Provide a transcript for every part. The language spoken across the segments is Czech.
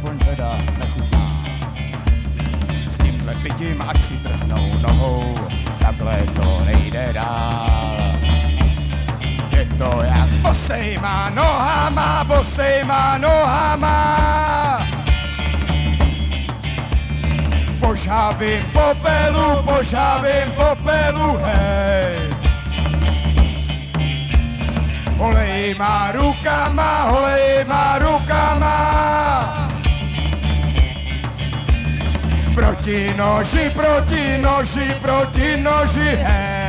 aspoň teda nechutná. S tímhle pitím, ať si trhnou nohou, takhle to nejde dál. Je to jak bosejma nohama, bosejma nohama. Požávím popelu, požávím popelu, hej. Holej má rukama, holej má rukama. Proti noži, proti noži, proti noži, hej.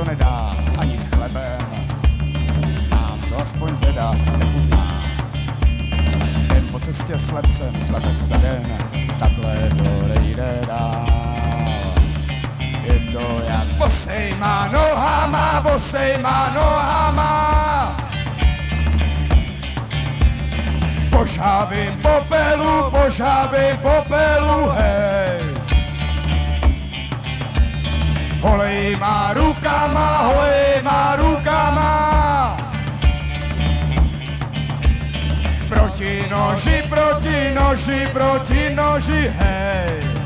To nedá, ani s chlebem. Nám to aspoň zběda nechutná. Jen po cestě slepcem, slepec veden, takhle to nejde dál. Je to jak bosejma nohama, bosejma nohama. Po žávým popelu, po žávým popelu, hej. Holejma rukama, noži, proti noži, proti noži, hej.